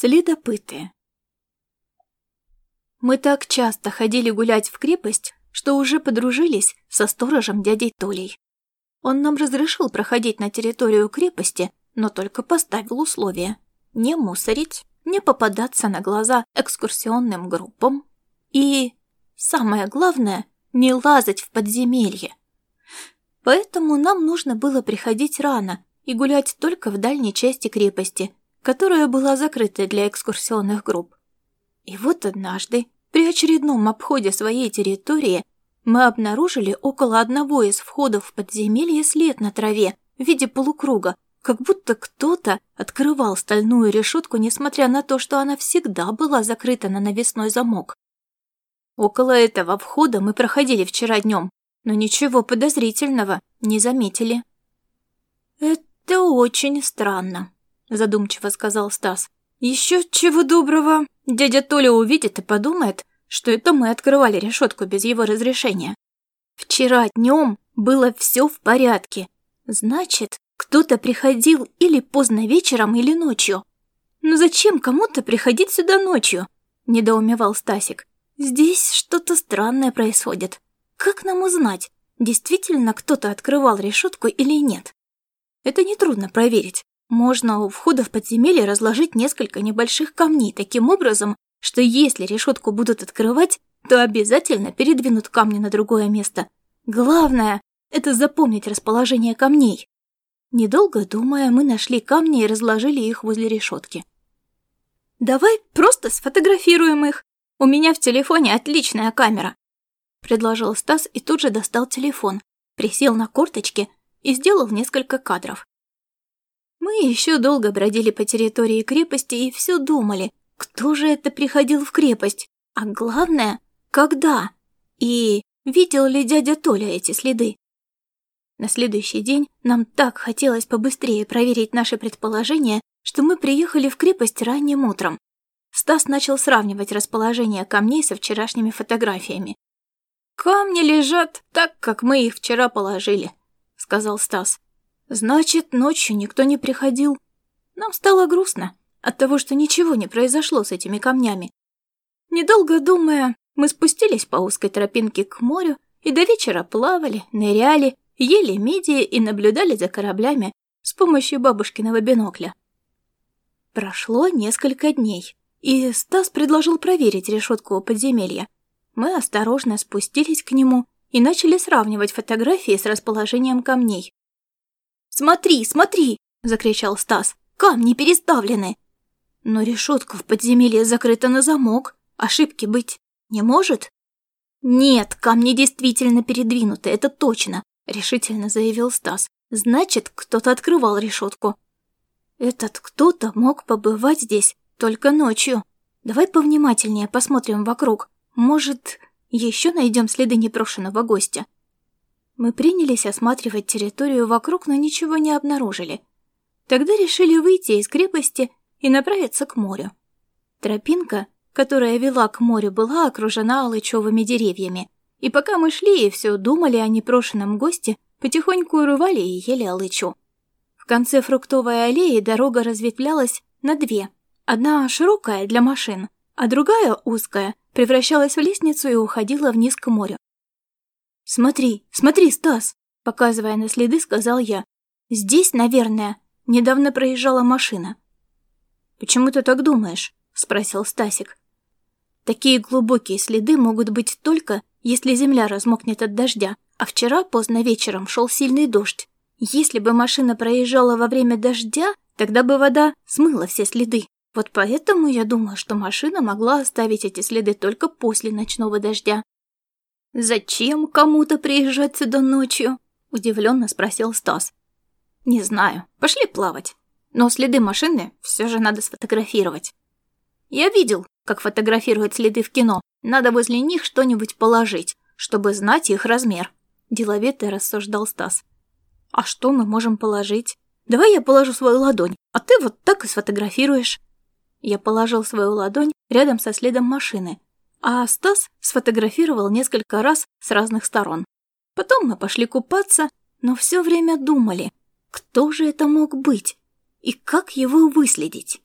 Следопыты. Мы так часто ходили гулять в крепость, что уже подружились со сторожем дядей Толей. Он нам разрешил проходить на территорию крепости, но только поставил условие не мусорить, не попадаться на глаза экскурсионным группам и, самое главное, не лазать в подземелье. Поэтому нам нужно было приходить рано и гулять только в дальней части крепости, которая была закрыта для экскурсионных групп. И вот однажды, при очередном обходе своей территории, мы обнаружили около одного из входов в подземелье след на траве в виде полукруга, как будто кто-то открывал стальную решетку, несмотря на то, что она всегда была закрыта на навесной замок. Около этого входа мы проходили вчера днем, но ничего подозрительного не заметили. «Это очень странно», — задумчиво сказал Стас. «Еще чего доброго, дядя Толя увидит и подумает, что это мы открывали решетку без его разрешения. Вчера днем было все в порядке. Значит, кто-то приходил или поздно вечером, или ночью. Но зачем кому-то приходить сюда ночью?» — недоумевал Стасик. «Здесь что-то странное происходит. Как нам узнать, действительно кто-то открывал решетку или нет?» Это нетрудно проверить. Можно у входа в подземелье разложить несколько небольших камней таким образом, что если решетку будут открывать, то обязательно передвинут камни на другое место. Главное — это запомнить расположение камней. Недолго думая, мы нашли камни и разложили их возле решетки. «Давай просто сфотографируем их. У меня в телефоне отличная камера», — предложил Стас и тут же достал телефон, присел на корточки и сделал несколько кадров. Мы еще долго бродили по территории крепости и все думали, кто же это приходил в крепость, а главное, когда и видел ли дядя Толя эти следы. На следующий день нам так хотелось побыстрее проверить наши предположения, что мы приехали в крепость ранним утром. Стас начал сравнивать расположение камней со вчерашними фотографиями. «Камни лежат так, как мы их вчера положили», — сказал Стас. Значит, ночью никто не приходил. Нам стало грустно от того, что ничего не произошло с этими камнями. Недолго думая, мы спустились по узкой тропинке к морю и до вечера плавали, ныряли, ели мидии и наблюдали за кораблями с помощью бабушкиного бинокля. Прошло несколько дней, и Стас предложил проверить решетку подземелья. Мы осторожно спустились к нему и начали сравнивать фотографии с расположением камней. «Смотри, смотри!» — закричал Стас. «Камни переставлены!» Но решетка в подземелье закрыта на замок. Ошибки быть не может? «Нет, камни действительно передвинуты, это точно», — решительно заявил Стас. «Значит, кто-то открывал решетку». «Этот кто-то мог побывать здесь только ночью. Давай повнимательнее посмотрим вокруг. Может, еще найдем следы непрошенного гостя?» Мы принялись осматривать территорию вокруг, но ничего не обнаружили. Тогда решили выйти из крепости и направиться к морю. Тропинка, которая вела к морю, была окружена алычевыми деревьями, и пока мы шли и все думали о непрошенном госте, потихоньку урывали и ели алычу. В конце фруктовой аллеи дорога разветвлялась на две. Одна широкая для машин, а другая узкая, превращалась в лестницу и уходила вниз к морю. «Смотри, смотри, Стас!» Показывая на следы, сказал я. «Здесь, наверное, недавно проезжала машина». «Почему ты так думаешь?» Спросил Стасик. «Такие глубокие следы могут быть только, если земля размокнет от дождя, а вчера поздно вечером шел сильный дождь. Если бы машина проезжала во время дождя, тогда бы вода смыла все следы. Вот поэтому я думаю, что машина могла оставить эти следы только после ночного дождя. «Зачем кому-то приезжать сюда ночью?» — удивленно спросил Стас. «Не знаю. Пошли плавать. Но следы машины все же надо сфотографировать. Я видел, как фотографируют следы в кино. Надо возле них что-нибудь положить, чтобы знать их размер», — деловито рассуждал Стас. «А что мы можем положить? Давай я положу свою ладонь, а ты вот так и сфотографируешь». Я положил свою ладонь рядом со следом машины, а Стас сфотографировал несколько раз с разных сторон. Потом мы пошли купаться, но все время думали, кто же это мог быть и как его выследить.